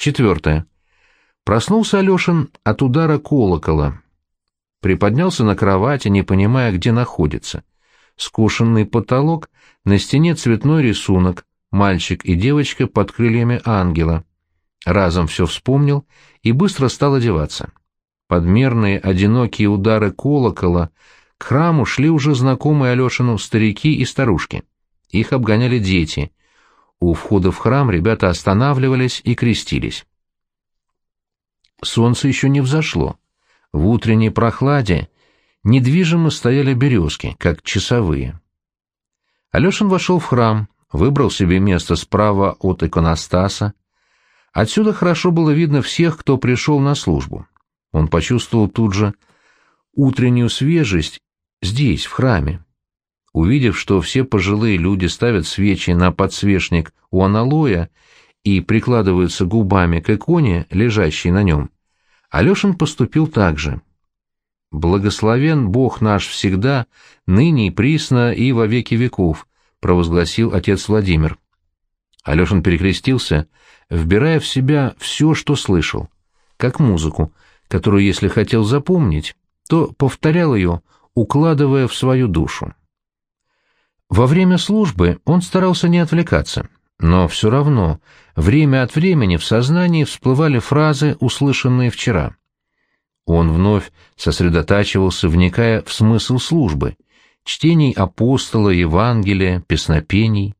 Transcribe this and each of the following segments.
Четвертое. Проснулся Алешин от удара колокола. Приподнялся на кровати, не понимая, где находится. Скушенный потолок, на стене цветной рисунок, мальчик и девочка под крыльями ангела. Разом все вспомнил и быстро стал одеваться. Подмерные одинокие удары колокола к храму шли уже знакомые Алешину старики и старушки. Их обгоняли дети. У входа в храм ребята останавливались и крестились. Солнце еще не взошло. В утренней прохладе недвижимо стояли березки, как часовые. Алешин вошел в храм, выбрал себе место справа от иконостаса. Отсюда хорошо было видно всех, кто пришел на службу. Он почувствовал тут же утреннюю свежесть здесь, в храме. Увидев, что все пожилые люди ставят свечи на подсвечник у аналоя и прикладываются губами к иконе, лежащей на нем, Алешин поступил так же. «Благословен Бог наш всегда, ныне и присно и во веки веков», — провозгласил отец Владимир. Алешин перекрестился, вбирая в себя все, что слышал, как музыку, которую, если хотел запомнить, то повторял ее, укладывая в свою душу. Во время службы он старался не отвлекаться, но все равно время от времени в сознании всплывали фразы, услышанные вчера. Он вновь сосредотачивался, вникая в смысл службы, чтений апостола, Евангелия, песнопений.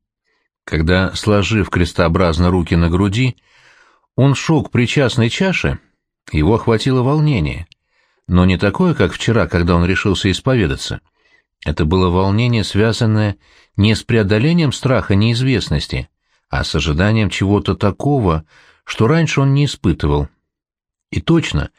Когда, сложив крестообразно руки на груди, он шел к причастной чаше, его охватило волнение, но не такое, как вчера, когда он решился исповедаться. Это было волнение, связанное не с преодолением страха неизвестности, а с ожиданием чего-то такого, что раньше он не испытывал. И точно,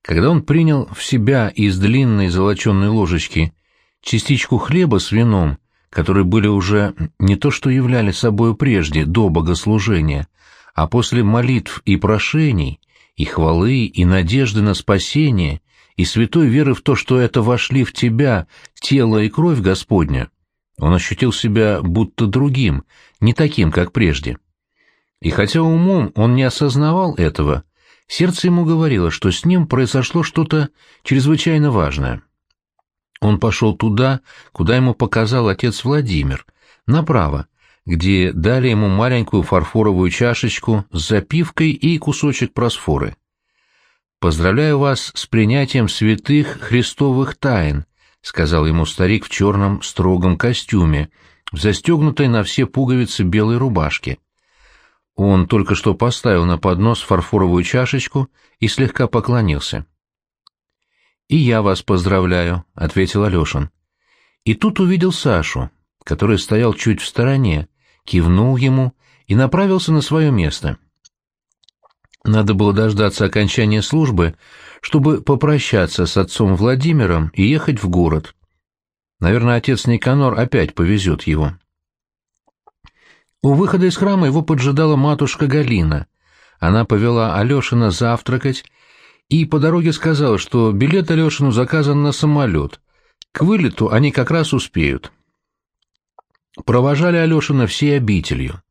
когда он принял в себя из длинной золоченой ложечки частичку хлеба с вином, которые были уже не то что являли собою прежде, до богослужения, а после молитв и прошений, и хвалы, и надежды на спасение, и святой веры в то, что это вошли в тебя тело и кровь Господня, он ощутил себя будто другим, не таким, как прежде. И хотя умом он не осознавал этого, сердце ему говорило, что с ним произошло что-то чрезвычайно важное. Он пошел туда, куда ему показал отец Владимир, направо, где дали ему маленькую фарфоровую чашечку с запивкой и кусочек просфоры. «Поздравляю вас с принятием святых христовых тайн», — сказал ему старик в черном строгом костюме, в застегнутой на все пуговицы белой рубашке. Он только что поставил на поднос фарфоровую чашечку и слегка поклонился. «И я вас поздравляю», — ответил Алешин. И тут увидел Сашу, который стоял чуть в стороне, кивнул ему и направился на свое место. Надо было дождаться окончания службы, чтобы попрощаться с отцом Владимиром и ехать в город. Наверное, отец Никанор опять повезет его. У выхода из храма его поджидала матушка Галина. Она повела Алешина завтракать и по дороге сказала, что билет Алешину заказан на самолет. К вылету они как раз успеют. Провожали Алешина всей обителью.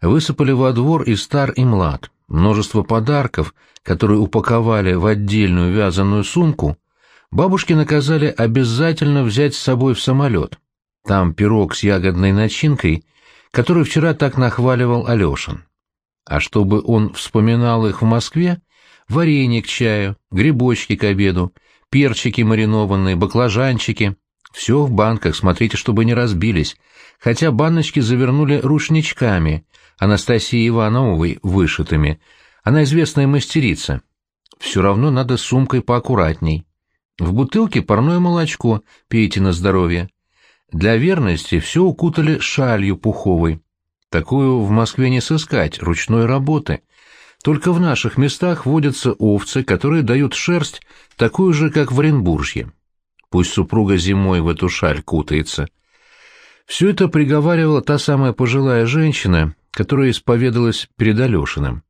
Высыпали во двор и стар, и млад. Множество подарков, которые упаковали в отдельную вязаную сумку, бабушки наказали обязательно взять с собой в самолет. Там пирог с ягодной начинкой, который вчера так нахваливал Алешин. А чтобы он вспоминал их в Москве, варенье к чаю, грибочки к обеду, перчики маринованные, баклажанчики. Все в банках, смотрите, чтобы не разбились, хотя баночки завернули рушничками, Анастасии Ивановой вышитыми. Она известная мастерица. Все равно надо сумкой поаккуратней. В бутылке парное молочко, пейте на здоровье. Для верности все укутали шалью пуховой. Такую в Москве не сыскать, ручной работы. Только в наших местах водятся овцы, которые дают шерсть такую же, как в Оренбуржье. Пусть супруга зимой в эту шаль кутается. Все это приговаривала та самая пожилая женщина, которая исповедалась перед Алешиным.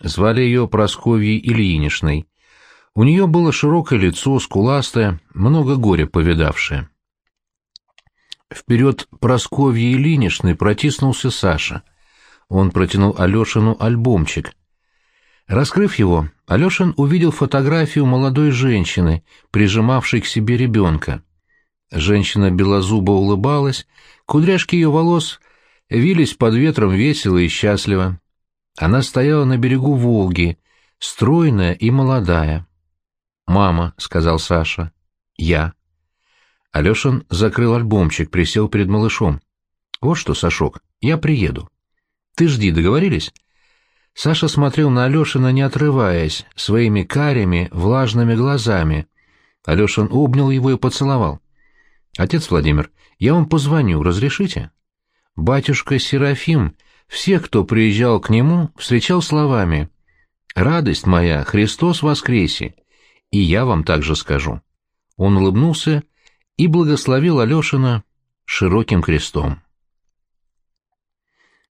Звали ее Просковьей Ильиничной. У нее было широкое лицо, скуластое, много горя повидавшее. Вперед Просковьи Ильиничной протиснулся Саша. Он протянул Алешину альбомчик. Раскрыв его, Алешин увидел фотографию молодой женщины, прижимавшей к себе ребенка. Женщина белозубо улыбалась, кудряшки ее волос вились под ветром весело и счастливо. Она стояла на берегу Волги, стройная и молодая. «Мама», — сказал Саша. «Я». Алешин закрыл альбомчик, присел перед малышом. «Вот что, Сашок, я приеду. Ты жди, договорились?» Саша смотрел на Алешина, не отрываясь, своими карими, влажными глазами. Алешин обнял его и поцеловал. «Отец Владимир, я вам позвоню, разрешите?» Батюшка Серафим, всех, кто приезжал к нему, встречал словами «Радость моя, Христос воскресе!» И я вам также скажу. Он улыбнулся и благословил Алешина широким крестом.